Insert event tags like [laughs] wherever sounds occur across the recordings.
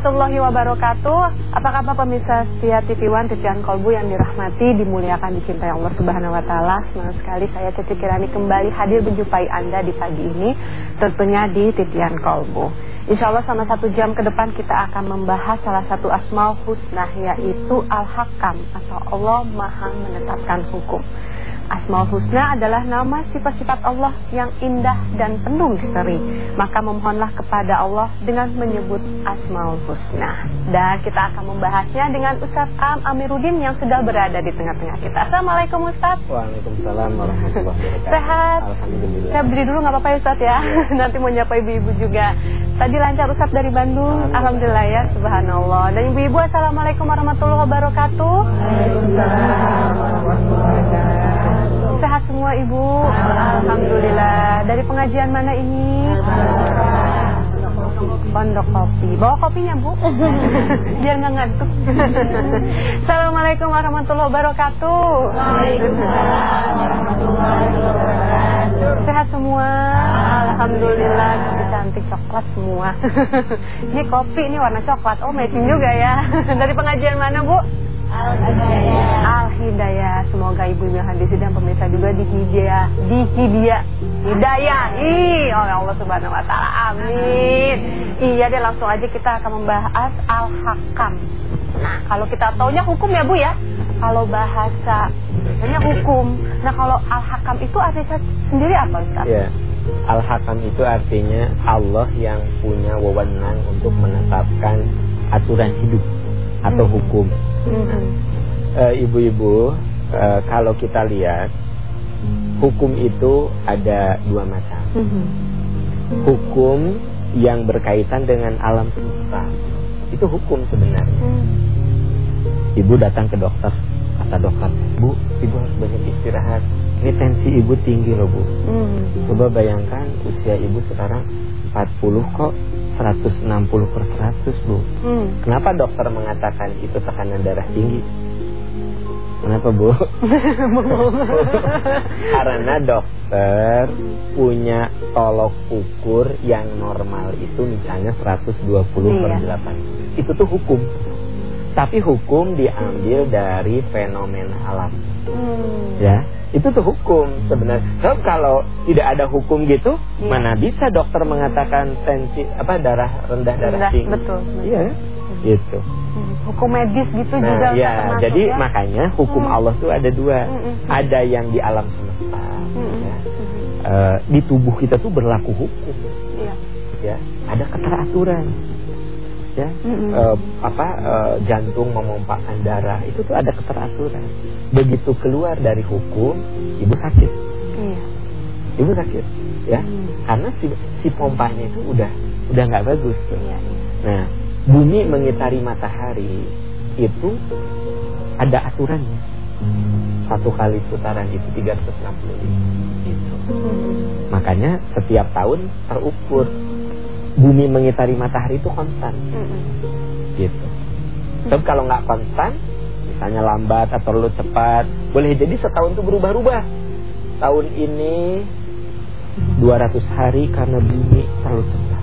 warahmatullahi wabarakatuh. Apa kabar pemirsa setia TV One Titian Kolbu yang dirahmati, dimuliakan, dicintai Allah Subhanahu Wa Taala. Senang sekali saya Titi Kirani kembali hadir menjumpai Anda di pagi ini Tentunya di Titian Kolbu. Insya Allah selama satu jam ke depan kita akan membahas salah satu asmaul husna Yaitu Al-Hakam atau Allah Maha Menetapkan Hukum Asmaul Husna adalah nama sifat-sifat Allah yang indah dan penuh misteri. Maka memohonlah kepada Allah dengan menyebut Asmaul Husna. Dan kita akan membahasnya dengan Ustaz Am Amiruddin yang sudah berada di tengah-tengah kita. Assalamualaikum Ustaz. Waalaikumsalam warahmatullahi wabarakatuh. Sehat. Alhamdulillah. Saya beli dulu nggak apa-apa ya Ustaz ya. [laughs] Nanti mau nyapa ibu-ibu juga. Tadi lancar Ustaz dari Bandung. Alhamdulillah ya, subhanallah. Dan ibu-ibu Assalamualaikum warahmatullahi wabarakatuh. Waalaikumsalam warahmatullahi wabarakatuh. Sehat semua ibu. Alhamdulillah. Dari pengajian mana ini? Pondok kopi. Bawa kopinya bu. [laughs] Biar nggak ngantuk. [laughs] Assalamualaikum warahmatullahi wabarakatuh. Waalaikumsalam warahmatullahi wabarakatuh. Sehat semua. Alhamdulillah. Cantik coklat semua. [laughs] Ini kopi ini warna coklat. Oh matching juga ya. Dari pengajian mana bu? Al-Hidayah. Al-Hidayah Semoga ibu yang hadir dan pemirsa juga di hidayah Di hidayah Hidayah Ih, oleh Allah subhanahu wa ta'ala Amin Iya deh langsung aja kita akan membahas Al-Hakam Nah kalau kita taunya hukum ya bu ya Kalau bahasa Biasanya hukum Nah kalau Al-Hakam itu artinya sendiri apa Ustaz? Ya. Al-Hakam itu artinya Allah yang punya wewenang untuk menetapkan aturan hidup atau Hmm. hukum. Mhm. Eh, Ibu-ibu, eh, kalau kita lihat hukum itu ada dua macam. Mhm. Hukum yang berkaitan dengan alam semesta. Itu hukum sebenarnya. Hmm. Ibu datang ke dokter, kata dokter, "Bu, ibu harus banyak istirahat. Ini tensi ibu tinggi loh, Bu." Hmm. Coba bayangkan usia ibu sekarang 40 kok 160 per 100 bu. Kenapa dokter mengatakan itu tekanan darah tinggi? Kenapa bu? [laughs] Karena dokter punya tolok ukur yang normal itu misalnya 120 per Iya. 8 Itu tuh hukum Tapi hukum diambil dari fenomena alam Hmm. ya itu tuh hukum sebenarnya sebab kalau tidak ada hukum gitu Iya. mana bisa dokter mengatakan tensi apa darah rendah darah tinggi betul, betul. iya gitu Hmm. Hukum medis gitu juga nah Ustaz, ya termasuk jadi ya? makanya hukum Hmm. Allah tuh ada dua Hmm, hmm. ada yang di alam semesta Hmm. ya. Hmm. Eh, di tubuh kita tuh berlaku hukum Iya. ya ada keteraturan ya Mm-mm. Eh, apa eh, jantung memompahkan darah itu tuh ada keteraturan begitu keluar dari hukum ibu sakit Iya. ibu sakit ya Hmm. karena si si pompanya itu udah udah nggak bagus tuh. Iya, iya. Nah, bumi mengitari matahari itu ada aturannya. Satu kali putaran itu 360 gitu. Makanya setiap tahun terukur bumi mengitari matahari itu konstan gitu. Sebab kalau nggak konstan, misalnya lambat atau terlalu cepat, boleh jadi setahun itu berubah-ubah. Tahun ini 200 hari karena bumi terlalu cepat.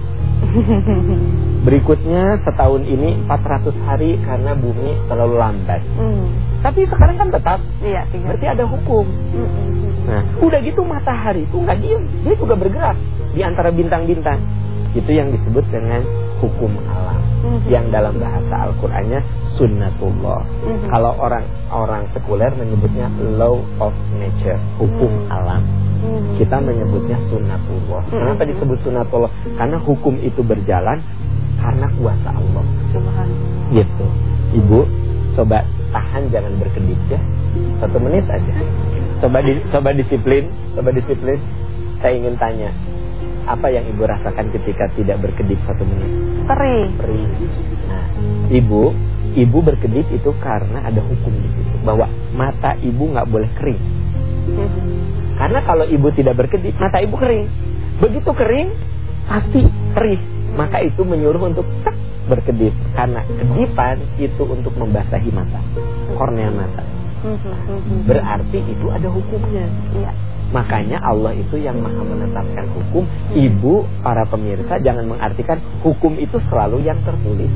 [laughs] Berikutnya setahun ini 400 hari karena bumi terlalu lambat. Hmm. Tapi sekarang kan tetap, Iya, tiga. berarti ada hukum. Mm-mm. Nah, udah gitu matahari itu nggak diem, dia juga bergerak di antara bintang-bintang. Itu yang disebut dengan hukum alam. Mhm. Yang dalam bahasa Al-Qur'annya sunnatullah. Mhm. Kalau orang-orang sekuler menyebutnya law of nature, hukum Mhm. alam. Hmm. Kita menyebutnya sunnatullah. Mhm. Kenapa disebut sunnatullah? Karena hukum itu berjalan karena kuasa Allah. Subhanallah. Gitu. Ibu, coba tahan jangan berkedip ya. Satu menit aja. Coba di, coba disiplin, coba disiplin. Saya ingin tanya, apa yang ibu rasakan ketika tidak berkedip satu menit? Perih. Perih. Nah, ibu, ibu berkedip itu karena ada hukum di situ bahwa mata ibu nggak boleh kering. Karena kalau ibu tidak berkedip, mata ibu kering. Begitu kering, pasti perih. Maka itu menyuruh untuk tek, berkedip. Karena kedipan itu untuk membasahi mata, kornea mata. Mhm, mhm. Berarti itu ada hukumnya. Iya. Makanya Allah itu yang maha menetapkan hukum. Ibu, para pemirsa jangan mengartikan hukum itu selalu yang tertulis.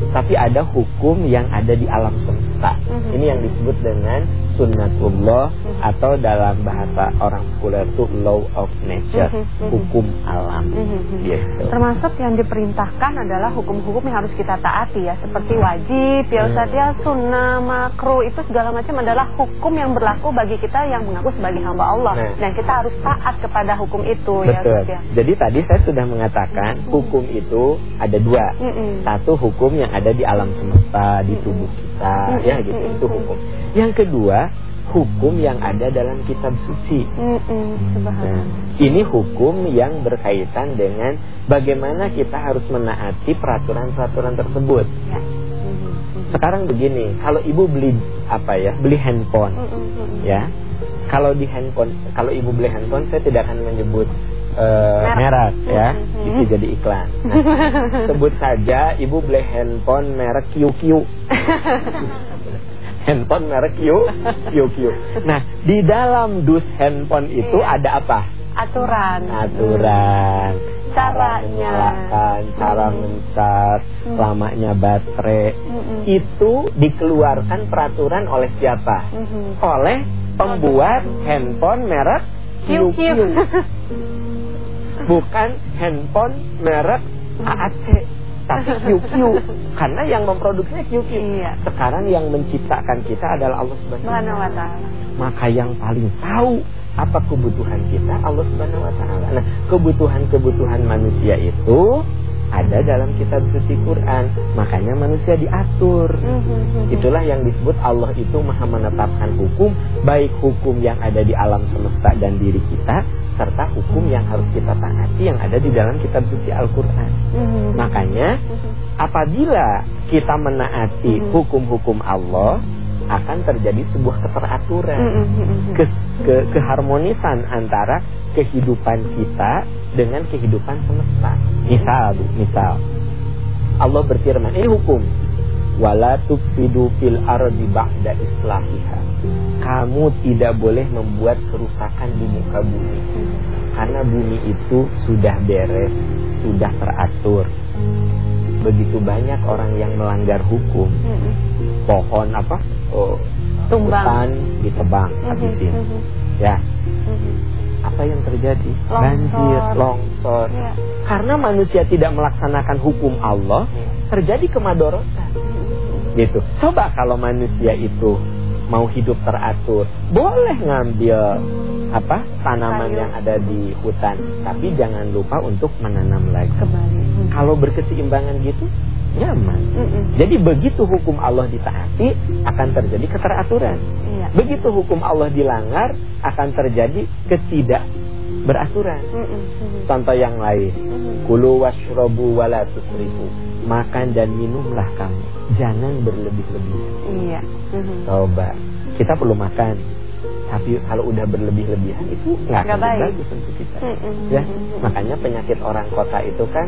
Tapi ada hukum yang ada di alam semesta. Mhm. Ini yang disebut dengan sunnatullah Mhm. atau dalam bahasa orang sekuler itu law of nature, Mhm, hukum alam. Gitu. Termasuk yang diperintahkan adalah hukum-hukum yang harus kita taati ya Seperti wajib, ya Ustaz ya, sunnah, makruh Itu segala macam adalah hukum yang berlaku bagi kita yang mengaku sebagai hamba Allah Nah. Dan kita harus taat kepada hukum itu ya Betul. Ya Jadi tadi saya sudah mengatakan hukum itu ada dua. Mm-mm. Satu hukum yang ada di alam semesta, di tubuh kita, Mm-mm. ya gitu. Itu hukum. Yang kedua, hukum yang ada dalam kitab suci. Mm-mm. Nah, Subhanallah ini hukum yang berkaitan dengan bagaimana kita harus menaati peraturan-peraturan tersebut. ya. Mhm. Sekarang begini, kalau ibu beli apa ya, beli handphone, ya. Kalau di handphone, kalau ibu beli handphone, saya tidak akan menyebut eh, Merek. ya, Mhm. itu jadi iklan. Nah, [laughs] sebut saja ibu beli handphone merek QQ. [laughs] handphone merek Q, QQ. Nah, di dalam dus handphone itu Iya. ada apa? Aturan aturan cara Caranya. menyalakan, cara Hmm. mencas, Hmm. lamanya baterai. Mm-mm. Itu dikeluarkan peraturan oleh siapa? Mhm. Oleh pembuat handphone merek QQ. Bukan handphone merek AAC, tapi QQ. Karena yang memproduksinya QQ. Iya. Sekarang yang menciptakan kita adalah Allah Subhanahu Subhanahu wa ta'ala maka yang paling tahu apa kebutuhan kita Allah Subhanahu wa taala. Nah, kebutuhan-kebutuhan manusia itu ada dalam kitab suci Quran. Makanya manusia diatur. Mhm. Itulah yang disebut Allah itu Maha menetapkan hukum, baik hukum yang ada di alam semesta dan diri kita serta hukum yang harus kita taati yang ada di dalam kitab suci Al-Qur'an. Mhm. Makanya Mhm. apabila kita menaati hukum-hukum Allah akan terjadi sebuah keteraturan ke, ke- keharmonisan antara kehidupan kita dengan kehidupan semesta. Misal, Bu, misal Allah berfirman, ini hukum. Wala tufsidu fil ardi ba'da islahiha. Kamu tidak boleh membuat kerusakan di muka bumi. Karena bumi itu sudah beres, sudah teratur. Begitu banyak orang yang melanggar hukum, Mhm. pohon apa? Oh, Tumbang. hutan ditebang Mhm. habisin. Mhm. Ya, Mhm. apa yang terjadi? Longsor. Banjir, longsor. Ya. Karena manusia tidak melaksanakan hukum Allah, terjadi kemadorotan. Gitu. Coba kalau manusia itu mau hidup teratur, boleh ngambil apa tanaman Sayur. yang ada di hutan, tapi jangan lupa untuk menanam lagi. Kembali. Mhm. Kalau berkeseimbangan gitu, nyaman. Mhm. Jadi begitu hukum Allah ditaati akan terjadi keteraturan. Iya. Begitu hukum Allah dilanggar akan terjadi ketidak beraturan. Mhm. Mhm. Contoh yang lain, Mhm. kulu washrobu wala tusrifu. Makan dan minumlah kamu, jangan berlebih-lebihan. Iya. Mhm. Coba, kita perlu makan. Tapi kalau udah berlebih-lebihan itu nggak akan baik. bagus untuk kita. Mhm. Ya, Mhm. makanya penyakit orang kota itu kan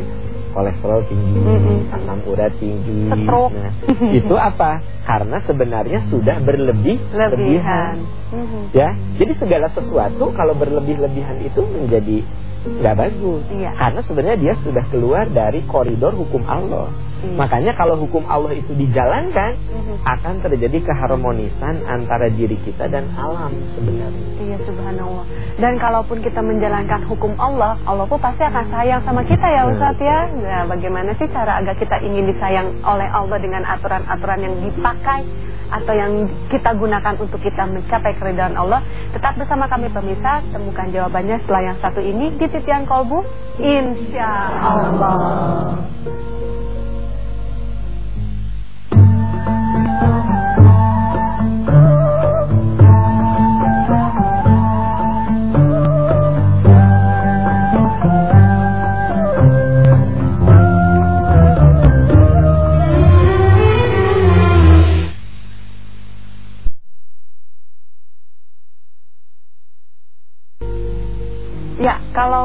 kolesterol tinggi, Mm-mm. asam urat tinggi. Stroke. Nah, itu apa? Karena sebenarnya sudah berlebih-lebihan. Lebihan. Mhm. Ya, jadi segala sesuatu kalau berlebih-lebihan itu menjadi nggak bagus. Iya. Karena sebenarnya dia sudah keluar dari koridor hukum Allah. Iya. Makanya kalau hukum Allah itu dijalankan Mhm. akan terjadi keharmonisan antara diri kita dan alam sebenarnya. Iya subhanallah. Dan kalaupun kita menjalankan hukum Allah, Allah pun pasti akan sayang sama kita ya Hmm. Ustaz ya. Nah, bagaimana sih cara agar kita ingin disayang oleh Allah dengan aturan-aturan yang dipakai atau yang kita gunakan untuk kita mencapai keridhaan Allah? Tetap bersama kami pemirsa, temukan jawabannya setelah yang satu ini di Titian Kolbu. Insya Allah.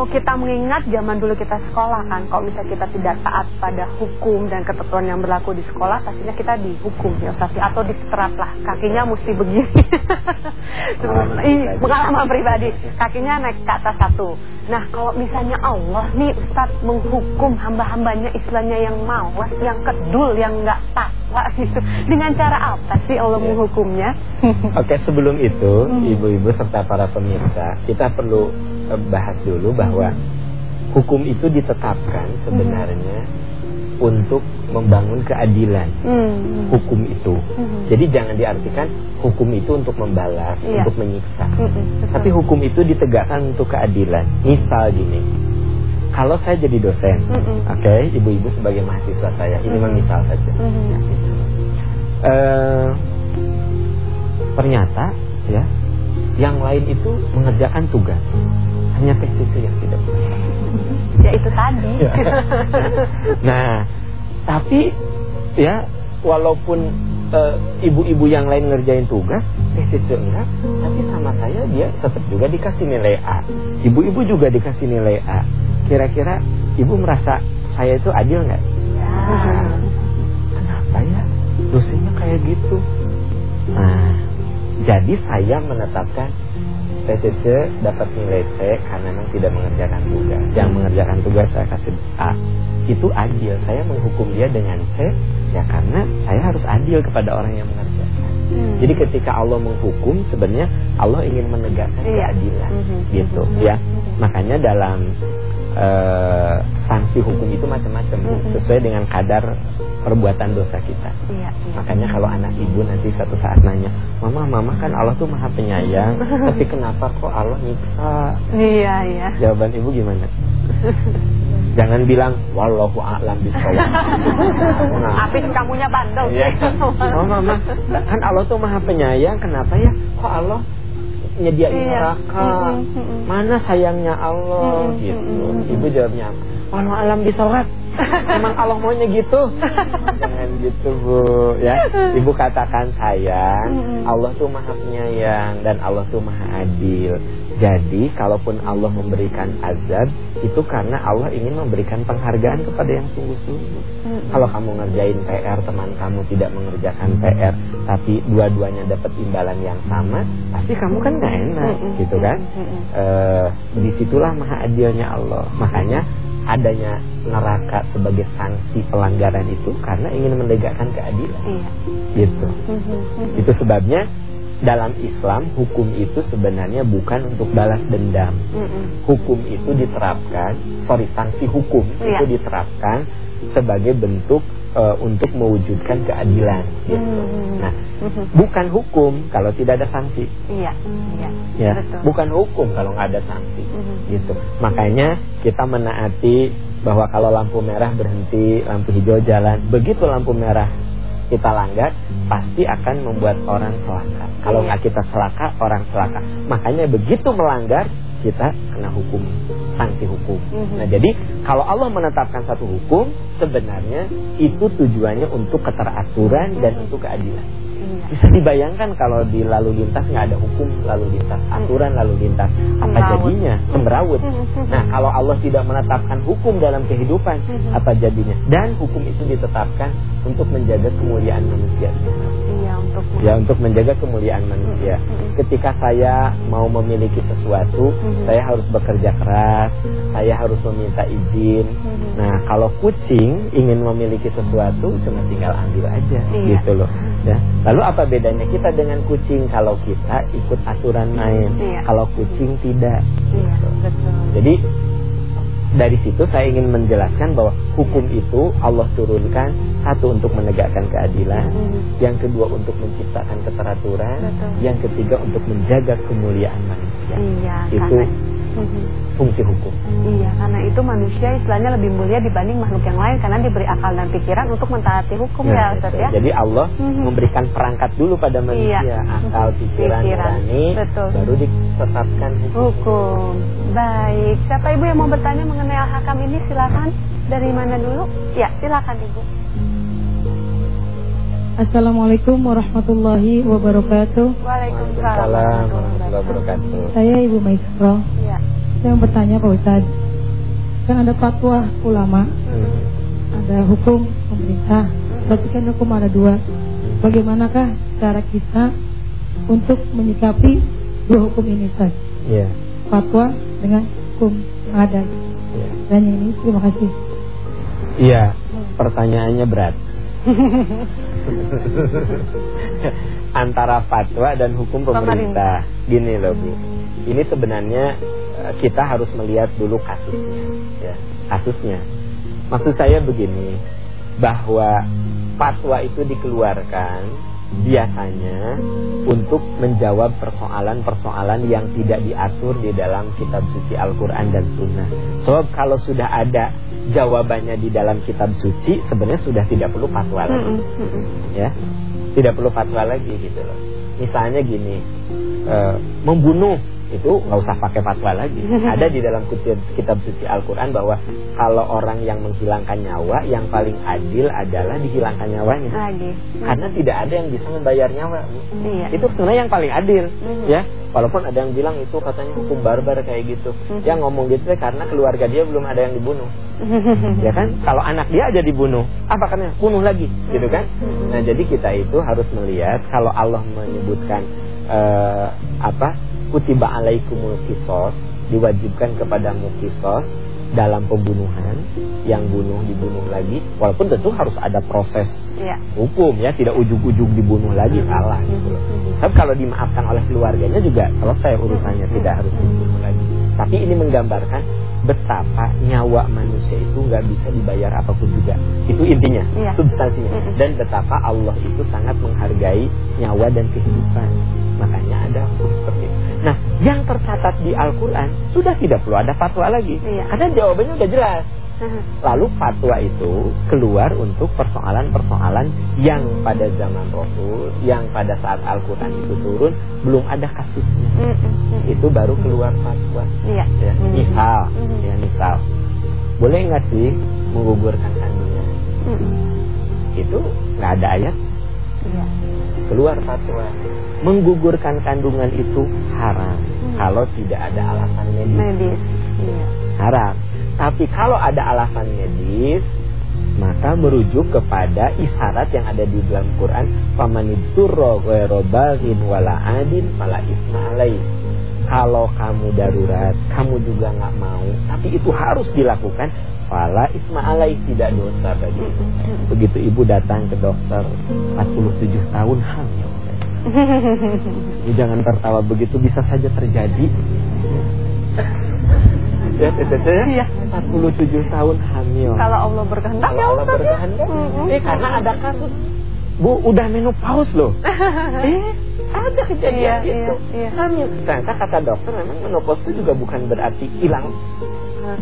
Kita mengingat zaman dulu kita sekolah kan, kalau misalnya kita tidak taat pada hukum dan ketentuan yang berlaku di sekolah, pastinya kita dihukum ya Ustaz, atau disetrap lah, kakinya mesti begini. [laughs] Pengalaman pribadi, kakinya naik ke atas satu. Nah, kalau misalnya Allah nih Ustaz menghukum hamba-hambanya istilahnya yang mawas, yang kedul, yang nggak takwa gitu, dengan cara apa sih Allah Ya. menghukumnya? [laughs] Oke, sebelum itu, Hmm. ibu-ibu serta para pemirsa, kita perlu eh, bahas dulu bahwa hukum itu ditetapkan sebenarnya untuk membangun keadilan. Hmm. Hukum itu. Hmm. Jadi jangan diartikan hukum itu untuk membalas, Iya. untuk menyiksa. Mm-mm, betul. Tapi hukum itu ditegakkan untuk keadilan. Misal gini, kalau saya jadi dosen, Mm-mm. oke, ibu-ibu sebagai mahasiswa saya, ini mah misal saja. Mhm. Eh, ternyata ya, yang lain itu mengerjakan tugas, hanya TCC yang tidak. Ya itu tadi. Ya. nah, tapi ya walaupun eh, ibu-ibu yang lain ngerjain tugas, TCC enggak, tapi sama saya dia tetap juga dikasih nilai A. Ibu-ibu juga dikasih nilai A. Kira-kira ibu merasa saya itu adil nggak? Kenapa ya dosennya kayak gitu? Nah, jadi saya menetapkan TCC dapat nilai C karena memang tidak mengerjakan tugas. Yang mengerjakan tugas saya kasih A. Itu adil. Saya menghukum dia dengan C ya karena saya harus adil kepada orang yang mengerjakan. Hmm. Jadi ketika Allah menghukum sebenarnya Allah ingin menegakkan Iya. keadilan Mhm. gitu ya. Mhm. Makanya dalam eh, sanksi hukum itu macam-macam Mhm. sesuai dengan kadar perbuatan dosa kita. Iya, iya. Makanya kalau anak ibu nanti suatu saat nanya, Mama, Mama kan Allah tuh maha penyayang, [laughs] tapi kenapa kok Allah nyiksa? Iya, iya. Jawaban ibu gimana? [laughs] Jangan bilang wallahu a'lam bishawab. [laughs] Nah, Apis kamunya bandel. Iya. Oh mama, kan Allah tuh maha penyayang. Kenapa ya? Kok Allah nyediain Iya. neraka? Mana sayangnya Allah? Gitu. Ibu jawabnya apa? Walau alam disorot. [laughs] Emang Allah maunya gitu? Jangan gitu bu, ya. Ibu katakan sayang. Allah tuh maha penyayang dan Allah tuh maha adil. Jadi kalaupun Allah memberikan azab itu karena Allah ingin memberikan penghargaan kepada yang sungguh-sungguh. Kalau kamu ngerjain PR, teman kamu tidak mengerjakan PR, tapi dua-duanya dapat imbalan yang sama, pasti kamu kan nggak enak, gitu kan? Eh, di situlah maha adilnya Allah. Makanya adanya neraka sebagai sanksi pelanggaran itu karena ingin menegakkan keadilan, Iya. gitu. Mhm, mhm. Itu sebabnya dalam Islam hukum itu sebenarnya bukan untuk balas dendam. Mhm. Hukum itu diterapkan, sorry sanksi hukum Iya. itu diterapkan sebagai bentuk eh, untuk mewujudkan keadilan. Gitu. Mhm. Nah, Mhm. bukan hukum kalau tidak ada sanksi. Iya, iya. Ya, Betul. bukan hukum kalau nggak ada sanksi. Mhm. Gitu. Makanya kita menaati bahwa kalau lampu merah berhenti, lampu hijau jalan. Begitu lampu merah kita langgar, pasti akan membuat orang celaka. Kalau nggak kita celaka, orang celaka. Makanya begitu melanggar, kita kena hukum, sanksi hukum. Mhm. Nah, jadi kalau Allah menetapkan satu hukum, sebenarnya itu tujuannya untuk keteraturan dan untuk keadilan. Iya. Bisa dibayangkan kalau di lalu lintas nggak ada hukum lalu lintas, aturan lalu lintas, apa Semrawut. jadinya? Semrawut. Mhm. Nah, kalau Allah tidak menetapkan hukum dalam kehidupan, Mhm. apa jadinya? Dan hukum itu ditetapkan untuk menjaga kemuliaan manusia. Iya, untuk Ya, untuk menjaga kemuliaan manusia. Mhm. Ketika saya mau memiliki sesuatu, saya harus bekerja keras, saya harus meminta izin. Nah, kalau kucing ingin memiliki sesuatu, cuma tinggal ambil aja, Iya. gitu loh. Ya. Lalu apa bedanya kita dengan kucing? Kalau kita ikut aturan main, Iya. kalau kucing tidak. Iya, betul. Jadi dari situ saya ingin menjelaskan bahwa hukum itu Allah turunkan satu untuk menegakkan keadilan, Mhm. yang kedua untuk menciptakan keteraturan, Betul. yang ketiga untuk menjaga kemuliaan manusia. Iya, Itu karena. Fungsi hukum. Iya, karena itu manusia istilahnya lebih mulia dibanding makhluk yang lain karena diberi akal dan pikiran untuk mentaati hukum Nah, ya, Ustaz itu. ya. Jadi Allah Mhm. memberikan perangkat dulu pada manusia, Iya. akal, pikiran, Pikiran. Betul. baru ditetapkan hukum. Hukum. Baik. Siapa Ibu yang mau bertanya mengenai al-hakam ini silakan. Dari mana dulu? Ya, silakan Ibu. Assalamualaikum warahmatullahi wabarakatuh. Waalaikumsalam warahmatullahi wabarakatuh. Saya Ibu Maisro. Iya. Saya mau bertanya Pak Ustad. Kan ada fatwa ulama, Hmm. ada hukum pemerintah. Berarti kan hukum ada dua. Bagaimanakah cara kita untuk menyikapi dua hukum ini Ustaz? Iya. Fatwa dengan hukum yang ada. Iya. Dan yang ini terima kasih. Iya. Pertanyaannya berat. [laughs] Antara fatwa dan hukum pemerintah. Gini loh Bu. Ini sebenarnya eh, kita harus melihat dulu kasusnya. Ya, kasusnya. Maksud saya begini, bahwa fatwa itu dikeluarkan biasanya untuk menjawab persoalan-persoalan yang tidak diatur di dalam kitab suci Al-Quran dan Sunnah. Sebab kalau sudah ada jawabannya di dalam kitab suci, sebenarnya sudah tidak perlu fatwa lagi, ya, tidak perlu fatwa lagi gitu loh. Misalnya gini, eh, membunuh itu nggak usah pakai fatwa lagi. Ada di dalam kitab, kitab suci Al-Quran bahwa kalau orang yang menghilangkan nyawa, yang paling adil adalah dihilangkan nyawanya. Lagi. Karena tidak ada yang bisa membayar nyawa. Iya. Itu sebenarnya yang paling adil, Mhm. ya. Walaupun ada yang bilang itu katanya hukum barbar kayak gitu. Mhm. Yang ngomong gitu karena keluarga dia belum ada yang dibunuh. Ya kan? Kalau anak dia aja dibunuh, apa kan? Bunuh lagi, gitu kan? Mhm. Nah, jadi kita itu harus melihat kalau Allah menyebutkan eh, apa? Kutiba alaikumul kisos, diwajibkan kepadamu kisos dalam pembunuhan, yang bunuh dibunuh lagi, walaupun tentu harus ada proses Iya. hukum ya, tidak ujug-ujug dibunuh lagi salah gitu loh. Tapi kalau dimaafkan oleh keluarganya juga selesai urusannya, tidak harus dibunuh lagi. Tapi ini menggambarkan betapa nyawa manusia itu nggak bisa dibayar apa pun juga. Itu intinya, Iya. substansinya. Dan betapa Allah itu sangat menghargai nyawa dan kehidupan. Makanya ada hukum seperti itu. Nah, yang tercatat di Al-Quran sudah tidak perlu ada fatwa lagi. Iya. Karena jawabannya udah jelas. Lalu fatwa itu keluar untuk persoalan-persoalan yang pada zaman Rasul, yang pada saat Al-Quran itu turun, belum ada kasusnya. Mm-mm, mm-mm. Itu baru keluar fatwa. Iya. Ya, misal, Mhm. ya misal, boleh nggak sih menggugurkan kandungan? Itu nggak ada ayat, Iya. Keluar fatwa. Menggugurkan kandungan itu haram Hmm. kalau tidak ada alasan medis. Medis. Iya. haram. Tapi kalau ada alasan medis, maka merujuk kepada isyarat yang ada di dalam Quran, "Famaniturra ghairu baghin wala adin fala isma alaih." Kalau kamu darurat, kamu juga nggak mau, tapi itu harus dilakukan, fala isma alaih tidak dosa bagi itu. Begitu ibu datang ke dokter 47 tahun hamil. Ini jangan tertawa begitu bisa saja terjadi. Ya, teteh Iya. 47 tahun hamil. Kalau Allah berkehendak ya Allah ya. berkehendak, eh karena ada kasus Bu udah menopause loh. [laughs] eh, ada kejadian Iya, gitu. iya, iya. Hamil. Ternyata kata dokter memang menopause itu juga bukan berarti hilang.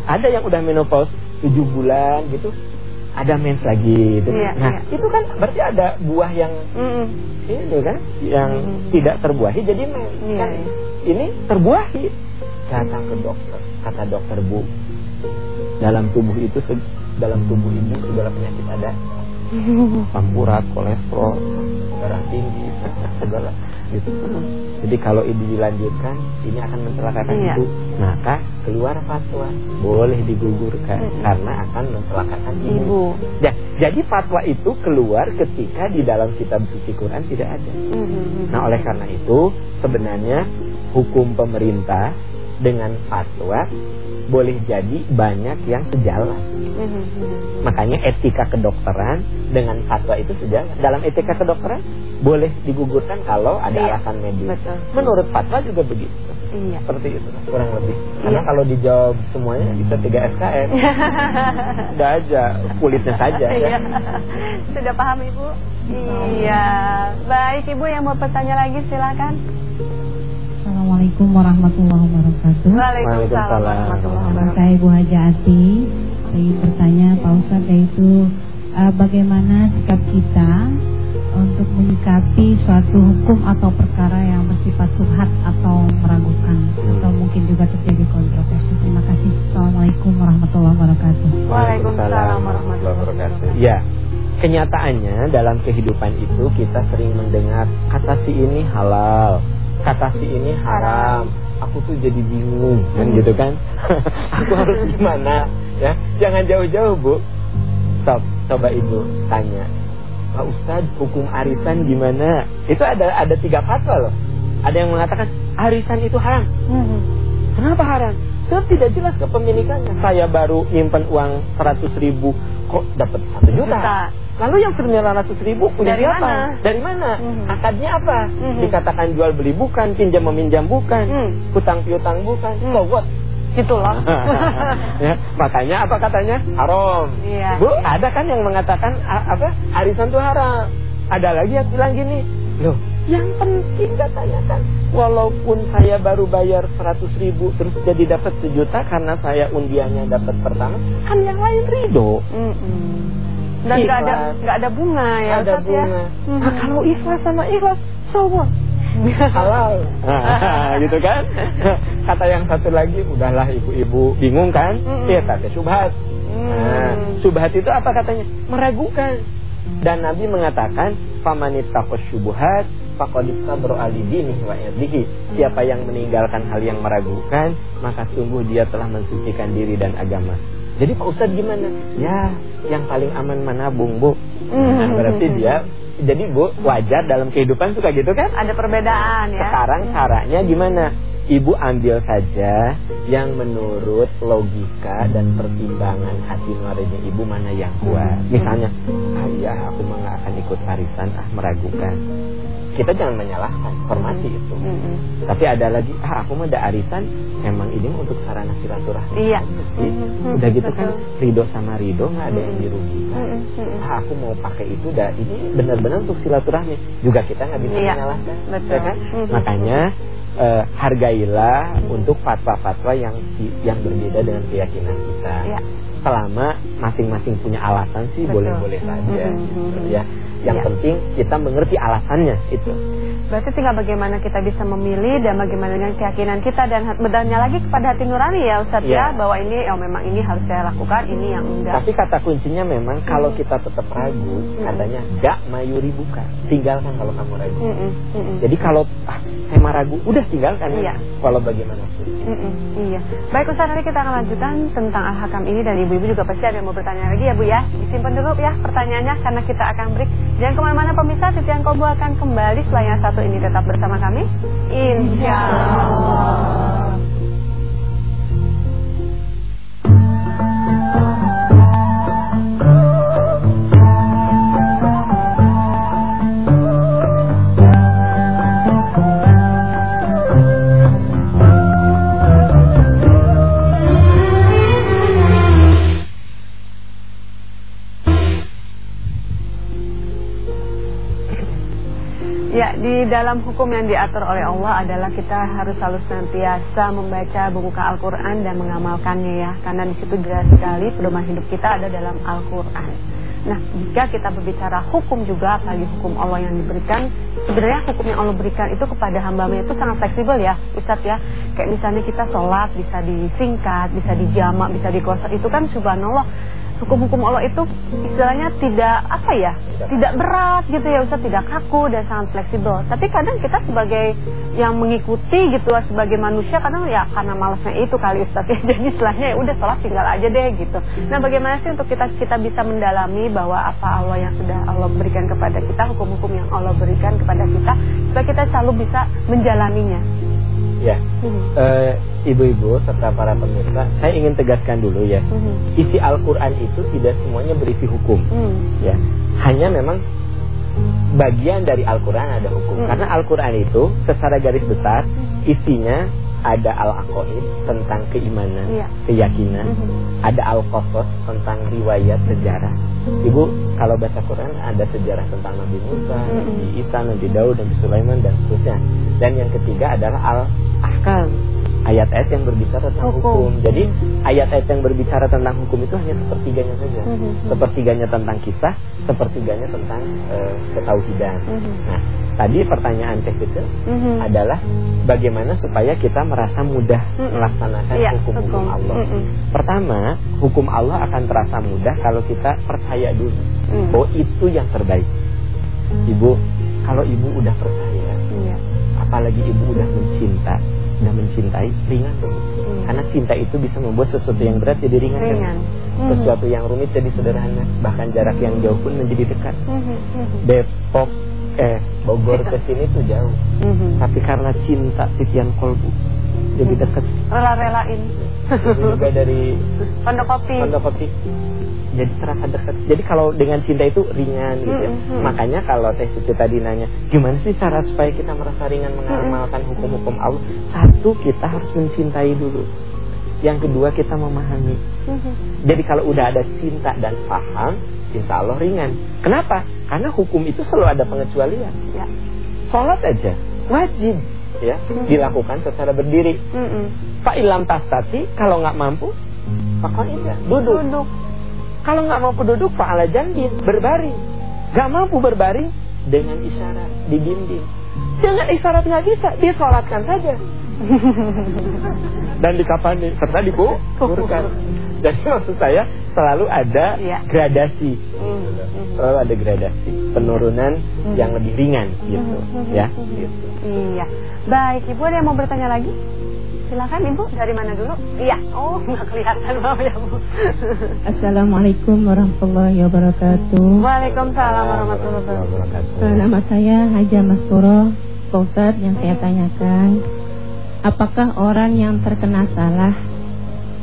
Ada yang udah menopause 7 bulan gitu. Ada mens lagi gitu. Iya, nah, iya. itu kan berarti ada buah yang Mm-mm. ini kan yang Hmm. tidak terbuahi jadi Iya, kan. iya. Ini terbuahi. Datang ke dokter, kata dokter Bu, dalam tubuh itu dalam tubuh ibu segala penyakit ada asam urat, kolesterol, darah tinggi, segala gitu. Jadi kalau ini dilanjutkan, ini akan mencelakakan Iya. ibu. Maka keluar fatwa, boleh digugurkan karena akan mencelakakan ibu. Ibu. Ya, jadi fatwa itu keluar ketika di dalam kitab suci Quran tidak ada. Mm-mm. Nah, oleh karena itu sebenarnya hukum pemerintah dengan fatwa boleh jadi banyak yang sejalan. Makanya etika kedokteran dengan fatwa itu sejalan. Dalam etika kedokteran boleh digugurkan kalau ada Iya, alasan medis. betul. Menurut fatwa juga begitu. Iya. Seperti itu kurang lebih. Karena Iya. kalau dijawab semuanya bisa 3 SKS. [laughs] Udah aja kulitnya saja ya. Iya. Sudah paham Ibu? Iya. Baik Ibu yang mau bertanya lagi silakan. Assalamualaikum warahmatullahi wabarakatuh. Waalaikumsalam Waalaikumsalam. warahmatullahi Nama wabarakatuh. saya Ibu Haja Ati. Ingin bertanya Pak Ustadz yaitu eh, bagaimana sikap kita untuk menyikapi suatu hukum atau perkara yang bersifat subhat atau meragukan atau mungkin juga terjadi kontroversi. Terima kasih. Assalamualaikum warahmatullahi wabarakatuh. Waalaikumsalam warahmatullahi wabarakatuh. Ya, kenyataannya dalam kehidupan itu kita sering mendengar kata si ini halal, kata mengatasi ini haram. Aku tuh jadi bingung kan gitu kan. [laughs] aku harus gimana ya? Jangan jauh-jauh, Bu. Stop, coba Ibu tanya. Pak Ustadz, hukum arisan gimana? Itu ada ada tiga fatwa loh. Ada yang mengatakan arisan itu haram. Mhm. Kenapa haram? Sebab tidak jelas kepemilikannya. Saya baru nyimpen uang 100 ribu, kok dapat 1 juta? Juta. Lalu yang 900 ribu punya Dari siapa? mana? Dari mana? Mhm. Akadnya apa? Mhm. Dikatakan jual beli bukan, pinjam meminjam bukan, Hmm. hutang piutang bukan. Hmm. So what? Loh. [laughs] ya, makanya apa katanya? Haram. Iya. Bu, ada kan yang mengatakan apa? Arisan itu haram. Ada lagi yang bilang gini, loh, yang penting katanya kan, walaupun saya baru bayar 100 ribu terus jadi dapat sejuta karena saya undiannya dapat pertama, kan yang lain ridho. Mhm. Dan nggak ada nggak ada bunga ya ada Ustaz ya. bunga. Mhm. Nah, kalau ikhlas sama ikhlas, so what? halal [laughs] gitu kan [laughs] kata yang satu lagi udahlah ibu-ibu bingung kan Mm-mm. iya kata subhat Hmm. nah, subhat itu apa katanya meragukan dan Nabi mengatakan famanittaqas syubuhat faqad istabra ali dinihi wa irdihi siapa yang meninggalkan hal yang meragukan maka sungguh dia telah mensucikan diri dan agama jadi Pak Ustadz gimana? Ya, yang paling aman menabung, Bu. Nah, berarti dia jadi Bu, wajar dalam kehidupan suka gitu kan? Ada perbedaan ya. Sekarang caranya gimana? Ibu ambil saja yang menurut logika dan pertimbangan hati nurani ibu mana yang kuat. Misalnya, ah iya aku mah nggak akan ikut arisan, ah meragukan. Kita jangan menyalahkan, hormati itu. Mhm. Tapi ada lagi, ah aku mah ada arisan, emang ini untuk sarana silaturahmi. Iya. Mhm, Udah gitu kan, ridho sama ridho nggak ada yang dirugikan. Ah, aku mau pakai itu dah ini benar-benar untuk silaturahmi juga kita nggak bisa Iya, menyalahkan betul. ya kan makanya eh, hargailah untuk fatwa-fatwa yang yang berbeda dengan keyakinan kita. Iya. selama masing-masing punya alasan sih boleh-boleh saja Mhm, gitu ya. Yang Iya. penting kita mengerti alasannya itu Berarti tinggal bagaimana kita bisa memilih dan bagaimana dengan keyakinan kita dan bertanya lagi kepada hati nurani ya Ustaz ya Iya. bahwa ini oh memang ini harus saya lakukan, ini yang enggak. tapi kata kuncinya memang kalau kita tetap ragu katanya gak mayuri buka tinggalkan kalau kamu ragu Mm-mm, mm-mm. Jadi kalau ah, saya mah ragu, udah tinggalkan Iya. ya. Walau bagaimanapun. Mm-mm, iya. Baik Ustaz, nanti kita akan lanjutkan tentang al-hakam ini dan ibu-ibu juga pasti ada yang mau bertanya lagi ya Bu ya. Disimpan dulu ya pertanyaannya karena kita akan break. Jangan ke mana-mana pemirsa, Titian Kolbu akan kembali setelah yang satu ini tetap bersama kami. Insya Allah. Hukum yang diatur oleh Allah adalah kita harus selalu senantiasa membaca buku Al-Quran dan mengamalkannya ya. Karena di situ jelas sekali pedoman hidup kita ada dalam Al-Quran. Nah, jika kita berbicara hukum juga, apalagi hukum Allah yang diberikan, sebenarnya hukum yang Allah berikan itu kepada hambanya itu sangat fleksibel ya, Ustadz ya. Kayak misalnya kita sholat bisa disingkat, bisa dijamak, bisa dikosor, itu kan subhanallah hukum-hukum Allah itu istilahnya tidak apa ya tidak berat gitu ya Ustaz tidak kaku dan sangat fleksibel. Tapi kadang kita sebagai yang mengikuti gitu sebagai manusia kadang ya karena malasnya itu kali Ustaz [laughs] ya. Jadi istilahnya ya udah sholat tinggal aja deh gitu. Nah bagaimana sih untuk kita kita bisa mendalami bahwa apa Allah yang sudah Allah berikan kepada kita hukum-hukum yang Allah berikan kepada kita supaya kita selalu bisa menjalaninya Ibu-ibu serta para pemirsa, saya ingin tegaskan dulu ya. Mhm. Isi Al-Qur'an itu tidak semuanya berisi hukum, Mhm. ya. Hanya memang bagian dari Al-Qur'an ada hukum. Hmm. Karena Al-Qur'an itu secara garis besar isinya ada al-aqaid tentang keimanan, Iya. keyakinan, Mhm. ada al-qasas tentang riwayat sejarah. Ibu kalau baca Quran ada sejarah tentang Nabi Musa, Mhm. Nabi Isa, Nabi Daud, Nabi Sulaiman dan seterusnya. Dan yang ketiga adalah al-ahkam. Ayat-ayat yang berbicara tentang Hukum. hukum. Jadi ayat-ayat yang berbicara tentang hukum itu hanya sepertiganya saja. Mhm. Sepertiganya tentang kisah, sepertiganya tentang eh, ketauhidan. Mhm. Nah, tadi pertanyaan Teh itu Mhm. adalah bagaimana supaya kita merasa mudah Mm-mm. melaksanakan Iya, hukum-hukum hukum. Allah. Mm-mm. Pertama, hukum Allah akan terasa mudah kalau kita percaya dulu Mm. bahwa itu yang terbaik. Ibu, kalau ibu udah percaya, Iya. apalagi ibu udah mencinta, udah mencintai, ringan. Iya. Karena cinta itu bisa membuat sesuatu yang berat jadi ringan. kan? Ringan. Mhm. Sesuatu yang rumit jadi sederhana, bahkan jarak yang jauh pun menjadi dekat. Mhm. Depok eh Bogor ke sini tuh jauh. Tapi karena cinta titian kolbu jadi dekat. Rela-relain. Ini juga dari Pondok kopi. pondok kopi jadi terasa dekat. Jadi kalau dengan cinta itu ringan gitu. ya. Mm, mm, mm. Makanya kalau Teh Suci tadi nanya, gimana sih cara supaya kita merasa ringan mengamalkan hukum-hukum Allah? Satu, kita harus mencintai dulu. Yang kedua, kita memahami. Mhm. Jadi kalau udah ada cinta dan paham, insya Allah ringan. Kenapa? Karena hukum itu selalu ada pengecualian. Ya. Sholat aja wajib ya dilakukan secara berdiri. Mhm. Pak ilam tastati kalau nggak mampu, pokoknya duduk. Duduk. Kalau nggak mampu duduk, Pak ala jambin berbaring. Nggak mampu berbaring dengan isyarat dibimbing. Dengan isyarat nggak bisa, disolatkan saja. [laughs] Dan dikapani serta dikuburkan. Jadi maksud saya selalu ada Iya. gradasi, Mhm. selalu ada gradasi penurunan yang lebih ringan gitu, Mhm. ya. Mhm. Gitu. Iya. Baik, Ibu ada yang mau bertanya lagi? Silakan Ibu, dari mana dulu? Iya. Oh, [laughs] nggak kelihatan maaf ya, Bu. [laughs] Assalamualaikum warahmatullahi wabarakatuh. Waalaikumsalam warahmatullahi wabarakatuh. Eh, Nama saya Haja Masturo, Pak Ustadz yang saya tanyakan, apakah orang yang terkena salah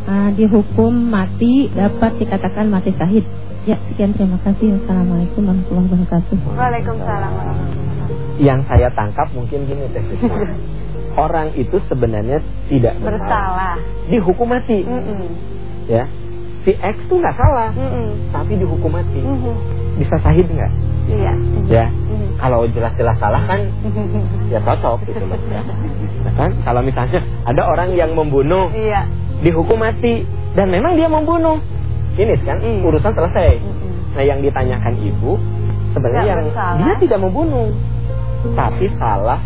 eh, dihukum mati dapat dikatakan mati syahid? Ya, sekian terima kasih. Assalamualaikum warahmatullahi wabarakatuh. Waalaikumsalam warahmatullahi wabarakatuh. Yang saya tangkap mungkin gini Teh. [laughs] Orang itu sebenarnya tidak bersalah. Dihukum mati, Mhm. ya. Si X tuh nggak salah, Mhm. tapi dihukum mati. Mhm. Bisa sahid nggak? Iya. Ya. Mhm. Kalau jelas-jelas salah kan ya cocok gitu loh. Ya. Nah, kan kalau misalnya ada orang yang membunuh Iya. dihukum mati dan memang dia membunuh. Finish kan? Iya. Urusan selesai. Mhm. Nah, yang ditanyakan ibu sebenarnya yang dia tidak membunuh, tapi salah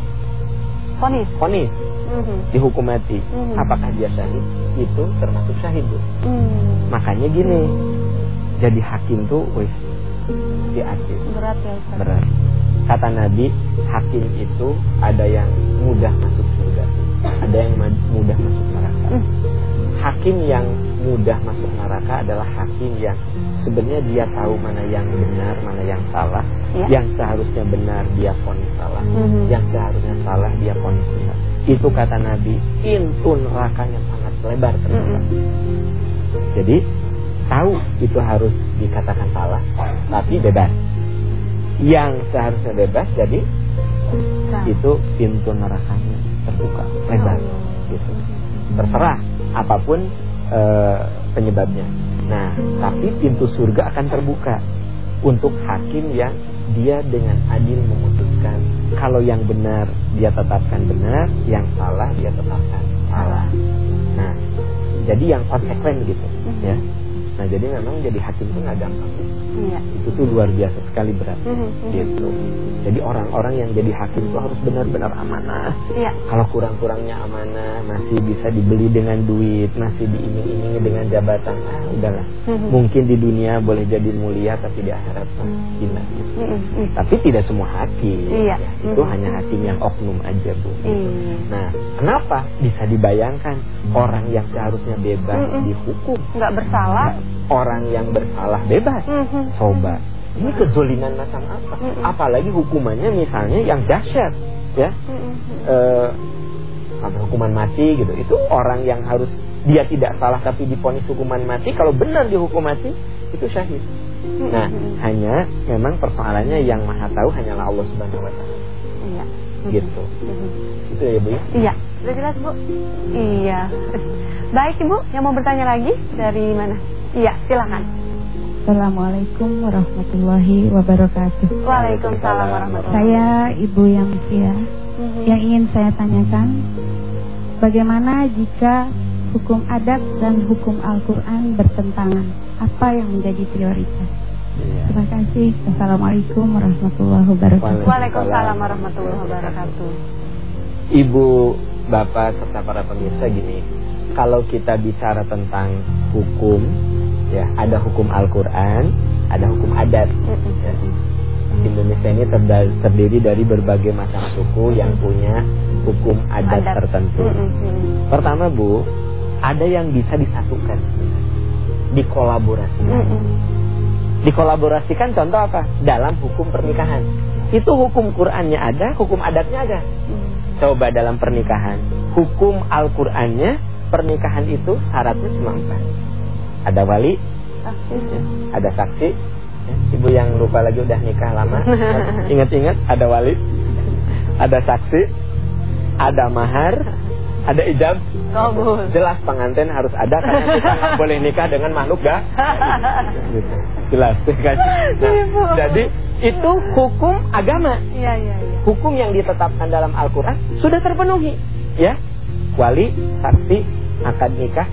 Ponis. vonis Mhm. dihukum mati. Mhm. Apakah dia syahid? Itu termasuk syahid, Bu. Hmm. Makanya gini, jadi hakim tuh, wih, diakhir Berat ya Ustaz. berat. Kata Nabi, hakim itu ada yang mudah masuk surga, ada yang mudah masuk neraka. Hmm. Hakim yang mudah masuk neraka adalah hakim yang sebenarnya dia tahu mana yang benar, mana yang salah. Ya. Yang seharusnya benar dia vonis salah, Mhm. yang seharusnya salah dia vonis benar. Itu kata Nabi, pintu nerakanya sangat lebar ternyata. Mhm. Jadi tahu itu harus dikatakan salah, tapi bebas. Yang seharusnya bebas, jadi itu pintu nerakanya terbuka lebar, gitu. Terserah apa pun eh, penyebabnya. Nah, tapi pintu surga akan terbuka untuk hakim yang dia dengan adil memutuskan kalau yang benar dia tetapkan benar, yang salah dia tetapkan salah. Nah, jadi yang konsekuen gitu, ya. Nah, jadi memang jadi hakim itu nggak gampang. Iya. Itu tuh luar biasa sekali berat. Mhm. Gitu. Jadi orang-orang yang jadi hakim itu harus benar-benar amanah. Iya. Kalau kurang-kurangnya amanah, masih bisa dibeli dengan duit, masih diiming-imingi dengan jabatan, ah udahlah. Mhm. Mungkin di dunia boleh jadi mulia, tapi di akhirat hina. Mhm. Mhm. Tapi tidak semua hakim. Iya. Ya, itu hanya hakim yang oknum aja bu. Iya. Nah, kenapa bisa dibayangkan orang yang seharusnya bebas dihukum, Nggak bersalah. Orang yang bersalah bebas? Mhm. Coba, ini kezoliman macam apa? Apalagi hukumannya misalnya yang dahsyat, ya, Mhm. eh, sampai hukuman mati gitu. Itu orang yang harus dia tidak salah tapi diponis hukuman mati. Kalau benar dihukum mati, itu syahid. Nah, hanya memang persoalannya yang maha tahu hanyalah Allah Subhanahu Wa Taala. Iya. Gitu. Mhm. Itu ya bu. ya? Iya, sudah jelas Bu. Iya. [laughs] Baik Ibu, yang mau bertanya lagi dari mana? Iya, silakan. Assalamualaikum warahmatullahi wabarakatuh. Waalaikumsalam warahmatullahi Saya Ibu yang usia Mhm. yang ingin saya tanyakan bagaimana jika hukum adat dan hukum Al-Quran bertentangan apa yang menjadi prioritas Iya. terima kasih Assalamualaikum warahmatullahi wabarakatuh Waalaikumsalam warahmatullahi wabarakatuh. Ibu, bapak serta para pemirsa gini, kalau kita bicara tentang hukum, ya ada hukum Al-Quran, ada hukum adat. Ya. Indonesia ini terdiri dari berbagai macam suku yang punya hukum adat, Adat. tertentu. Pertama Bu, ada yang bisa disatukan, dikolaborasikan. Dikolaborasikan contoh apa? Dalam hukum pernikahan. Itu hukum Qur'annya ada, hukum adatnya ada. Coba dalam pernikahan, hukum Al-Qur'annya pernikahan itu syaratnya cuma empat. Ada wali, ya, ada saksi. ya. Ibu yang lupa lagi udah nikah lama, [laughs] ingat-ingat ada wali, ada saksi, ada mahar, ada ijab. Kabul. Jelas pengantin harus ada karena kita [laughs] nggak boleh nikah dengan makhluk gak? [laughs] Gitu. Jelas kan? Ibu. Nah, jadi itu hukum agama. Iya, iya, iya. Hukum yang ditetapkan dalam Al-Qur'an sudah terpenuhi, ya. Wali, saksi, akad nikah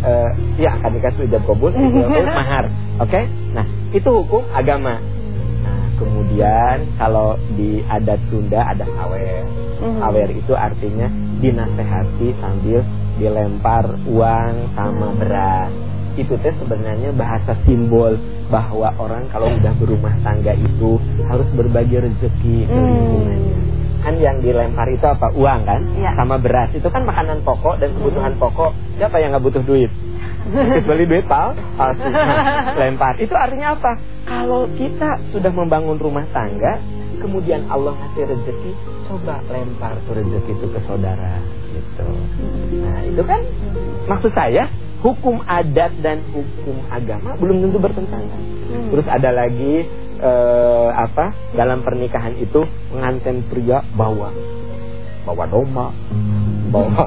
eh, ya akad nikah [laughs] itu ijab kabul, ijab mahar. Oke? Nah, itu hukum agama. Nah, kemudian kalau di adat Sunda ada sawer. Mhm. Sawer itu artinya dinasehati sambil dilempar uang sama beras. Itu teh sebenarnya bahasa simbol bahwa orang kalau udah berumah tangga itu harus berbagi rezeki ke Hmm. lingkungannya. Kan yang dilempar itu apa? Uang kan? Iya. Sama beras. Itu kan makanan pokok dan kebutuhan pokok. Siapa yang nggak butuh duit? Kecuali pal, palsu. Nah, lempar. Itu artinya apa? Kalau kita sudah membangun rumah tangga, kemudian Allah ngasih rezeki, coba lempar tuh rezeki itu ke saudara, gitu. Nah, itu kan maksud saya hukum adat dan hukum agama belum tentu bertentangan. Hmm. Terus ada lagi eh, apa? Dalam pernikahan itu pengantin pria bawa bawa domba, bawa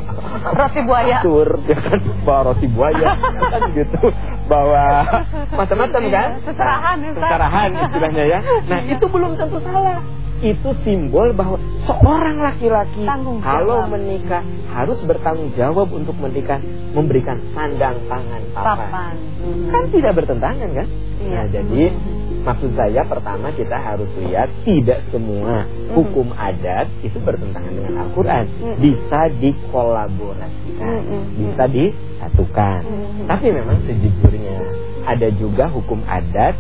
Roti buaya. tur, ya kan, bawa roti buaya, [laughs] kan gitu, bawa macam-macam kan, Iya, seserahan, Ustaz. seserahan istilahnya ya. Nah itu belum tentu salah. Itu simbol bahwa seorang laki-laki kalau menikah harus bertanggung jawab untuk menikah, memberikan sandang pangan papan. Papan. Mhm. Kan tidak bertentangan kan? Iya. Nah jadi maksud saya pertama kita harus lihat tidak semua hukum adat itu bertentangan dengan Al-Quran. Bisa dikolaborasikan, bisa disatukan. Tapi memang sejujurnya ada juga hukum adat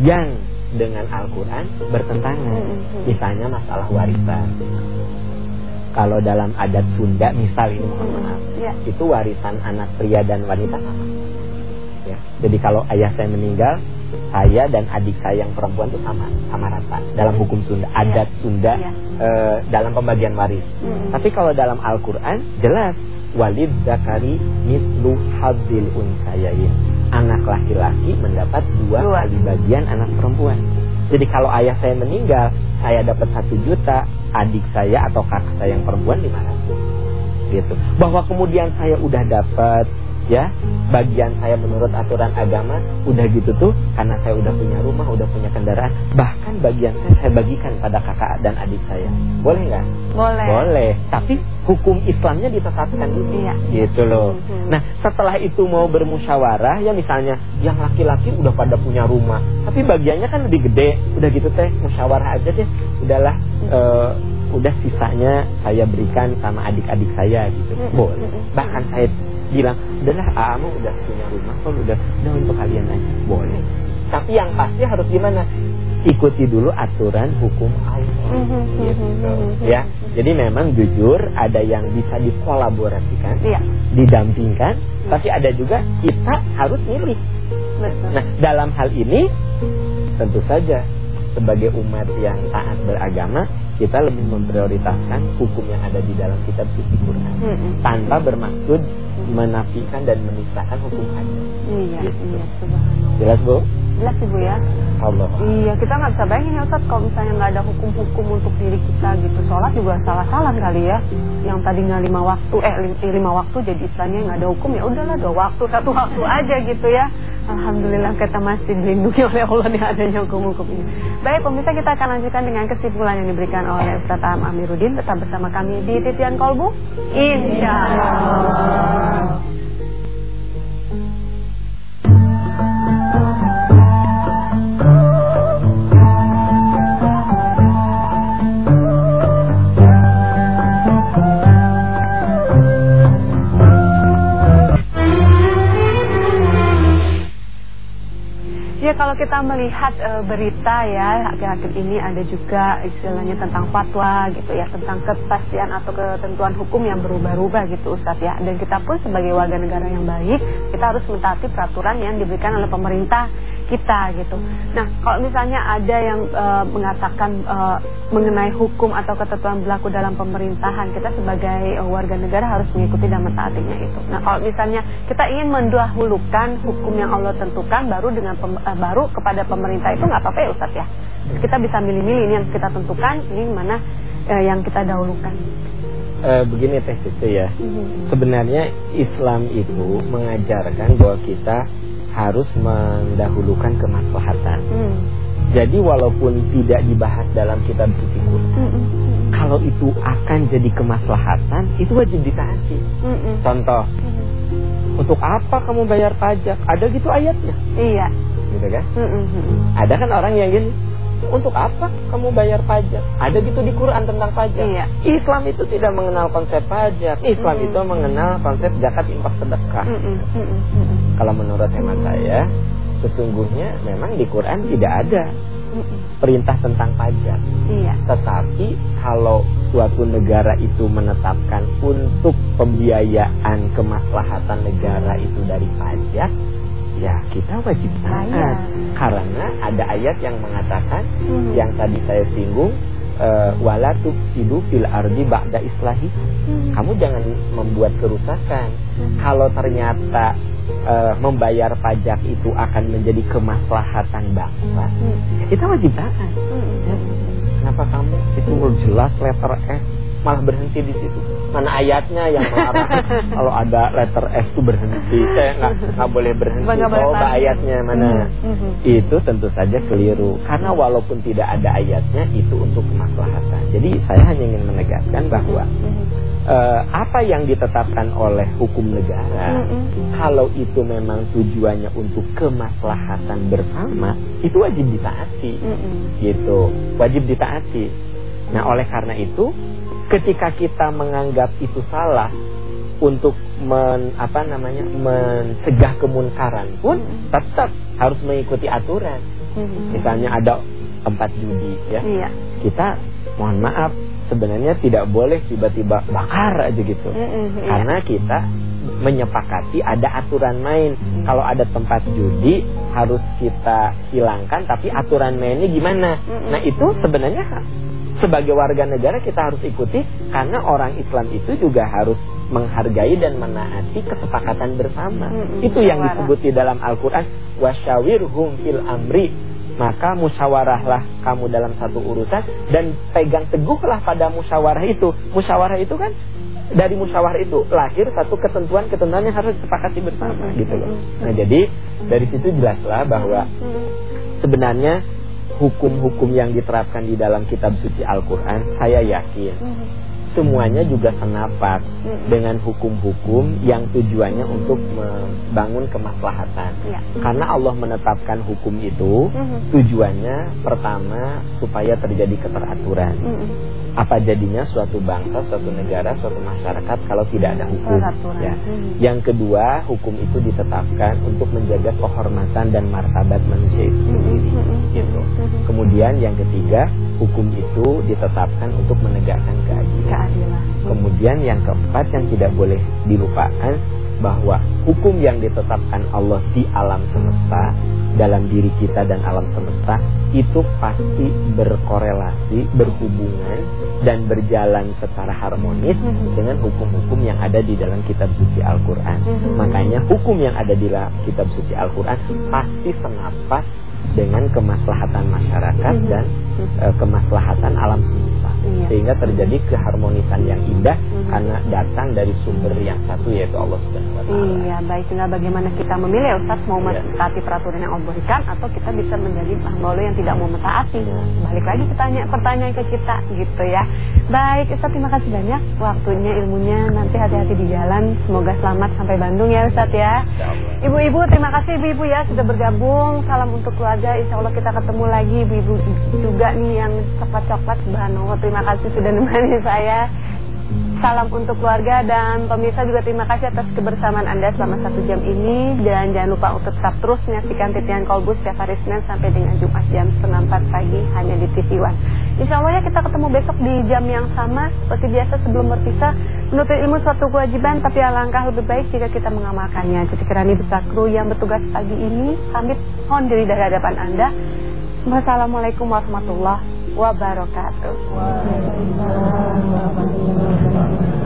yang dengan Al-Quran bertentangan. Misalnya masalah warisan. Kalau dalam adat Sunda misal ini mohon maaf, Iya. itu warisan anak pria dan wanita sama. Ya. Jadi kalau ayah saya meninggal, saya dan adik saya yang perempuan itu sama, sama rata dalam hukum Sunda, adat Sunda Iya. eh, dalam pembagian waris. Mhm. Tapi kalau dalam Al-Qur'an jelas walid zakari mislu hadil unsayain. Anak laki-laki mendapat dua, Dua. kali bagian anak perempuan. Jadi kalau ayah saya meninggal, saya dapat satu juta, adik saya atau kakak saya yang perempuan 500 gitu. Bahwa kemudian saya udah dapat ya bagian saya menurut aturan agama udah gitu tuh karena saya udah punya rumah udah punya kendaraan bahkan bagian saya saya bagikan pada kakak dan adik saya. Boleh nggak? Boleh. boleh. Tapi hukum Islamnya ditetapkan dulu. Iya. gitu loh. Mhm. nah setelah itu mau bermusyawarah ya misalnya yang laki-laki udah pada punya rumah tapi bagiannya kan lebih gede. Udah gitu teh musyawarah aja deh. Udahlah eh, udah sisanya saya berikan sama adik-adik saya gitu. Boleh. Bahkan saya bilang udahlah Aamu udah punya rumah kok udah udah untuk kalian aja boleh tapi yang pasti harus gimana ikuti dulu aturan hukum Allah Mhm. gitu Mhm. ya jadi memang jujur ada yang bisa dikolaborasikan Iya. didampingkan tapi ada juga kita harus milih nah dalam hal ini tentu saja sebagai umat yang taat beragama kita lebih memprioritaskan hukum yang ada di dalam kitab suci Quran Mhm. tanpa bermaksud menafikan dan menistakan hukum adat Iya, Gitu. iya, subhanallah. jelas bu Jelas Ibu ya. Allah Iya, kita nggak bisa bayangin ya Ustaz kalau misalnya nggak ada hukum-hukum untuk diri kita gitu. Sholat juga salah-salah kali ya. Yang tadinya lima waktu, eh lim- lima waktu jadi istilahnya nggak ada hukum ya udahlah dua waktu, satu waktu aja gitu ya. Alhamdulillah kita masih dilindungi [laughs] oleh Allah di adanya hukum-hukum ini. Baik pemirsa kita akan lanjutkan dengan kesimpulan yang diberikan oleh Ustaz Am Amiruddin. Tetap bersama kami di Titian Kolbu. Insya Allah. Ya kalau kita melihat e, berita ya akhir-akhir ini ada juga istilahnya tentang fatwa gitu ya tentang kepastian atau ketentuan hukum yang berubah-ubah gitu Ustadz ya. Dan kita pun sebagai warga negara yang baik kita harus mentaati peraturan yang diberikan oleh pemerintah kita gitu. Nah, kalau misalnya ada yang uh, mengatakan uh, mengenai hukum atau ketentuan berlaku dalam pemerintahan, kita sebagai uh, warga negara harus mengikuti dan mentaatinya itu. Nah, kalau misalnya kita ingin mendahulukan hukum yang Allah tentukan baru dengan pem, uh, baru kepada pemerintah itu nggak apa-apa ya Ustaz ya. Kita bisa milih-milih ini yang kita tentukan, ini mana uh, yang kita dahulukan. Uh, begini Teh Cici ya, mm -hmm. sebenarnya Islam itu mengajarkan bahwa kita harus mendahulukan kemaslahatan. Hmm. Jadi walaupun tidak dibahas dalam kitab suci Quran, hmm, hmm, hmm. kalau itu akan jadi kemaslahatan, itu wajib ditaati. Hmm, hmm. Contoh, hmm. untuk apa kamu bayar pajak? Ada gitu ayatnya. Iya. Gitu kan? Hmm, hmm. Ada kan orang yang gini, untuk apa kamu bayar pajak? Ada gitu di Quran tentang pajak. Iya. Islam itu tidak mengenal konsep pajak. Islam mm itu mengenal konsep zakat infak sedekah. Mm -mm. Mm -mm. Kalau menurut hemat saya, sesungguhnya memang di Quran tidak ada perintah tentang pajak. Iya. Tetapi kalau suatu negara itu menetapkan untuk pembiayaan kemaslahatan negara itu dari pajak, ya kita wajib taat karena ada ayat yang mengatakan hmm. yang tadi saya singgung uh, wala tufsidu fil ardi ba'da islahi hmm. kamu jangan membuat kerusakan hmm. kalau ternyata uh, membayar pajak itu akan menjadi kemaslahatan bangsa hmm. kita wajib taat hmm. ya. kenapa kamu itu jelas letter S malah berhenti di situ. Mana ayatnya yang melarang [laughs] kalau ada letter S itu berhenti, saya nggak nggak boleh berhenti. Coba ayatnya mana? Mm -hmm. Itu tentu saja keliru. Karena walaupun tidak ada ayatnya itu untuk kemaslahatan. Jadi saya hanya ingin menegaskan bahwa mm -hmm. uh, apa yang ditetapkan oleh hukum negara, mm -hmm. kalau itu memang tujuannya untuk kemaslahatan bersama, itu wajib ditaati. Mm -hmm. Gitu, wajib ditaati. Nah, oleh karena itu ketika kita menganggap itu salah untuk men, apa namanya mencegah kemunkaran pun hmm. tetap harus mengikuti aturan. Hmm. Misalnya ada tempat judi ya. Iya. Kita mohon maaf sebenarnya tidak boleh tiba-tiba bakar aja gitu. Hmm, iya. Karena kita menyepakati ada aturan main. Hmm. Kalau ada tempat judi harus kita hilangkan tapi aturan mainnya gimana? Hmm. Nah, itu sebenarnya sebagai warga negara kita harus ikuti karena orang Islam itu juga harus menghargai dan menaati kesepakatan bersama. Hmm, itu yang disebut di dalam Al-Qur'an wasyawirhum fil amri. Maka musyawarahlah kamu dalam satu urusan dan pegang teguhlah pada musyawarah itu. Musyawarah itu kan dari musyawarah itu lahir satu ketentuan-ketentuan yang harus disepakati bersama gitu loh. Nah, jadi dari situ jelaslah bahwa sebenarnya hukum-hukum yang diterapkan di dalam kitab suci Al-Quran Saya yakin semuanya juga senapas dengan hukum-hukum yang tujuannya untuk membangun kemaslahatan. Ya. Karena Allah menetapkan hukum itu tujuannya pertama supaya terjadi keteraturan. Apa jadinya suatu bangsa, suatu negara, suatu masyarakat kalau tidak ada hukum? Ya. Yang kedua, hukum itu ditetapkan untuk menjaga kehormatan dan martabat manusia itu sendiri. Gitu. Kemudian yang ketiga, hukum itu ditetapkan untuk menegakkan keadilan keadilan. Kemudian yang keempat yang tidak boleh dilupakan bahwa hukum yang ditetapkan Allah di alam semesta dalam diri kita dan alam semesta itu pasti berkorelasi, berhubungan dan berjalan secara harmonis mm -hmm. dengan hukum-hukum yang ada di dalam kitab suci Al-Qur'an. Mm -hmm. Makanya hukum yang ada di dalam kitab suci Al-Qur'an pasti senapas dengan kemaslahatan masyarakat mm -hmm. dan uh, kemaslahatan alam semesta iya. sehingga terjadi keharmonisan yang indah mm -hmm. karena datang dari sumber yang satu yaitu Allah Subhanahu wa taala. Iya, baik tinggal bagaimana kita memilih Ustaz mau iya. mentaati peraturan yang Allah berikan atau kita bisa menjadi hamba yang tidak mau mentaati. Iya. Balik lagi tanya pertanyaan ke kita gitu ya. Baik, Ustaz terima kasih banyak waktunya, ilmunya. Nanti hati-hati di jalan. Semoga selamat sampai Bandung ya Ustaz ya. Ibu-ibu terima kasih ibu-ibu ya sudah bergabung. Salam untuk keluarga. Insya Allah kita ketemu lagi ibu-ibu juga nih yang coklat-coklat subhanallah terima kasih sudah menemani saya Salam untuk keluarga dan pemirsa juga terima kasih atas kebersamaan Anda selama satu jam ini dan jangan lupa untuk tetap terus menyaksikan Titian Kolbus setiap hari Senin sampai dengan Jumat jam setengah 4 pagi hanya di TV One. Insya Allah ya kita ketemu besok di jam yang sama seperti biasa sebelum berpisah. Menuntut ilmu suatu kewajiban tapi alangkah lebih baik jika kita mengamalkannya. Jadi kerani besar kru yang bertugas pagi ini pamit mohon diri dari hadapan Anda. Wassalamualaikum warahmatullahi wabarakatuh. Waalaikumsalam warahmatullahi wabarakatuh.